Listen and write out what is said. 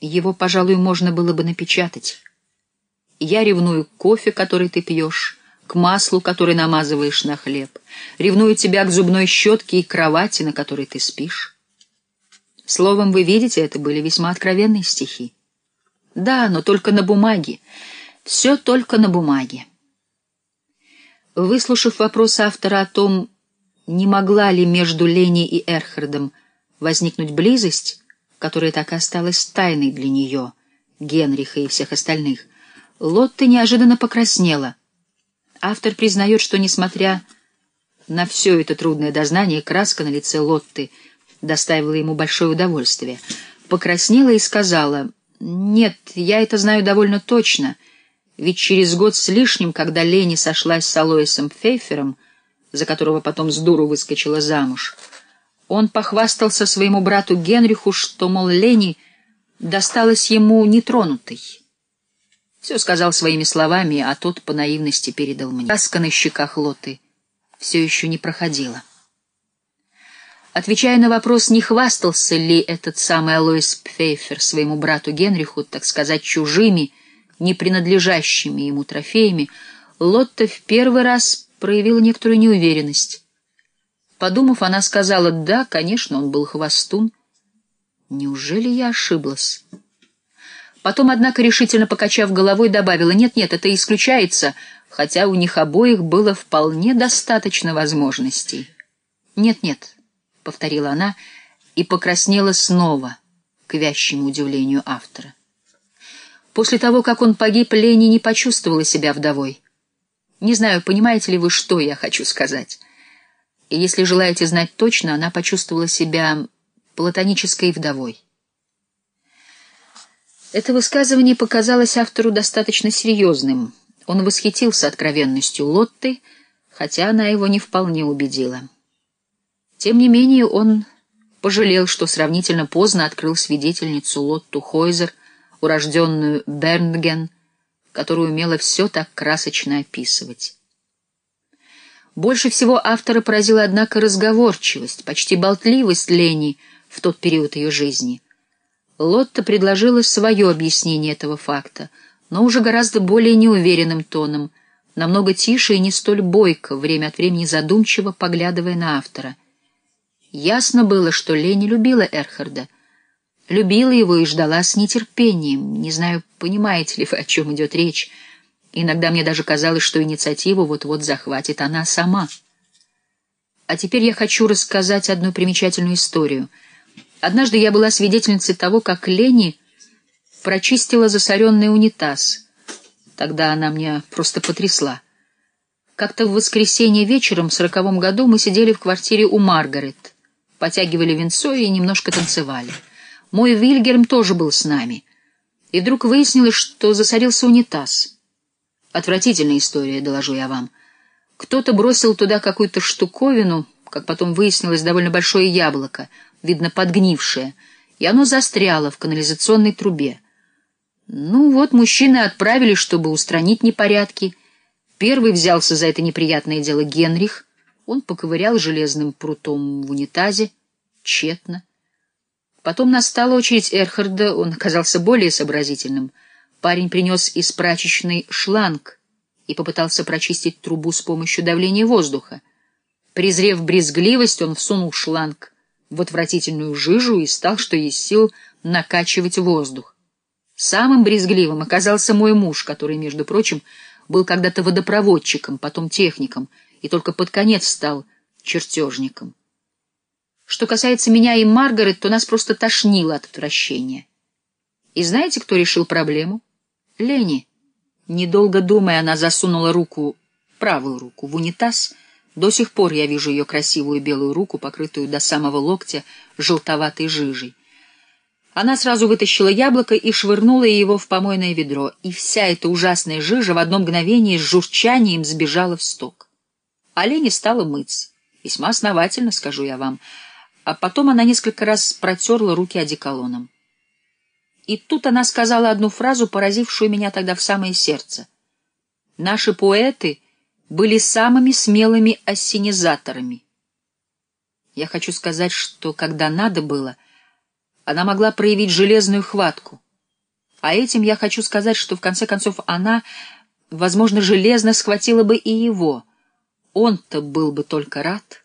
Его, пожалуй, можно было бы напечатать. Я ревную к кофе, который ты пьешь, к маслу, который намазываешь на хлеб. Ревную тебя к зубной щетке и кровати, на которой ты спишь. Словом, вы видите, это были весьма откровенные стихи. Да, но только на бумаге. Все только на бумаге. Выслушав вопрос автора о том, не могла ли между Лени и Эрхардом возникнуть близость, которая так и осталась тайной для нее, Генриха и всех остальных, Лотта неожиданно покраснела. Автор признает, что, несмотря на все это трудное дознание, краска на лице Лотты доставила ему большое удовольствие. Покраснела и сказала, «Нет, я это знаю довольно точно, ведь через год с лишним, когда Лени сошлась с Алоисом Фейфером, за которого потом с дуру выскочила замуж, он похвастался своему брату Генриху, что, мол, Лени досталась ему нетронутой. Все сказал своими словами, а тот по наивности передал мне. Краска на щеках Лоты все еще не проходила. Отвечая на вопрос, не хвастался ли этот самый Алоис Пфейфер своему брату Генриху, так сказать, чужими, не принадлежащими ему трофеями, Лотта в первый раз проявила некоторую неуверенность. Подумав, она сказала, да, конечно, он был хвостун. Неужели я ошиблась? Потом, однако, решительно покачав головой, добавила, нет-нет, это исключается, хотя у них обоих было вполне достаточно возможностей. «Нет-нет», — повторила она и покраснела снова, к вящему удивлению автора. После того, как он погиб, Лени не почувствовала себя вдовой. Не знаю, понимаете ли вы, что я хочу сказать. И если желаете знать точно, она почувствовала себя платонической вдовой. Это высказывание показалось автору достаточно серьезным. Он восхитился откровенностью Лотты, хотя она его не вполне убедила. Тем не менее, он пожалел, что сравнительно поздно открыл свидетельницу Лотту Хойзер, урожденную Бернген, которая умела все так красочно описывать. Больше всего автора поразила, однако, разговорчивость, почти болтливость Лени в тот период ее жизни — Лотта предложила свое объяснение этого факта, но уже гораздо более неуверенным тоном, намного тише и не столь бойко, время от времени задумчиво поглядывая на автора. Ясно было, что Лени любила Эрхарда, любила его и ждала с нетерпением. Не знаю, понимаете ли вы, о чем идет речь. Иногда мне даже казалось, что инициативу вот-вот захватит она сама. А теперь я хочу рассказать одну примечательную историю — Однажды я была свидетельницей того, как Лени прочистила засоренный унитаз. Тогда она мне просто потрясла. Как-то в воскресенье вечером в сороковом году мы сидели в квартире у Маргарет, потягивали венцо и немножко танцевали. Мой Вильгерм тоже был с нами. И вдруг выяснилось, что засорился унитаз. Отвратительная история, доложу я вам. Кто-то бросил туда какую-то штуковину, как потом выяснилось, довольно большое яблоко — видно, подгнившее, и оно застряло в канализационной трубе. Ну вот, мужчины отправили, чтобы устранить непорядки. Первый взялся за это неприятное дело Генрих. Он поковырял железным прутом в унитазе. Тщетно. Потом настала очередь Эрхарда, он оказался более сообразительным. Парень принес из прачечной шланг и попытался прочистить трубу с помощью давления воздуха. Презрев брезгливость, он всунул шланг в отвратительную жижу и стал, что есть сил, накачивать воздух. Самым брезгливым оказался мой муж, который, между прочим, был когда-то водопроводчиком, потом техником, и только под конец стал чертежником. Что касается меня и Маргарет, то нас просто тошнило от отвращения. И знаете, кто решил проблему? Лени. Недолго думая, она засунула руку, правую руку, в унитаз — до сих пор я вижу ее красивую белую руку, покрытую до самого локтя желтоватой жижей. Она сразу вытащила яблоко и швырнула его в помойное ведро, и вся эта ужасная жижа в одно мгновение с журчанием сбежала в сток. Олени стала мыться. Весьма основательно, скажу я вам. А потом она несколько раз протерла руки одеколоном. И тут она сказала одну фразу, поразившую меня тогда в самое сердце. «Наши поэты...» были самыми смелыми ассенизаторами. Я хочу сказать, что когда надо было, она могла проявить железную хватку — А этим я хочу сказать, что в конце концов она, возможно, железно схватила бы и его. Он-то был бы только рад.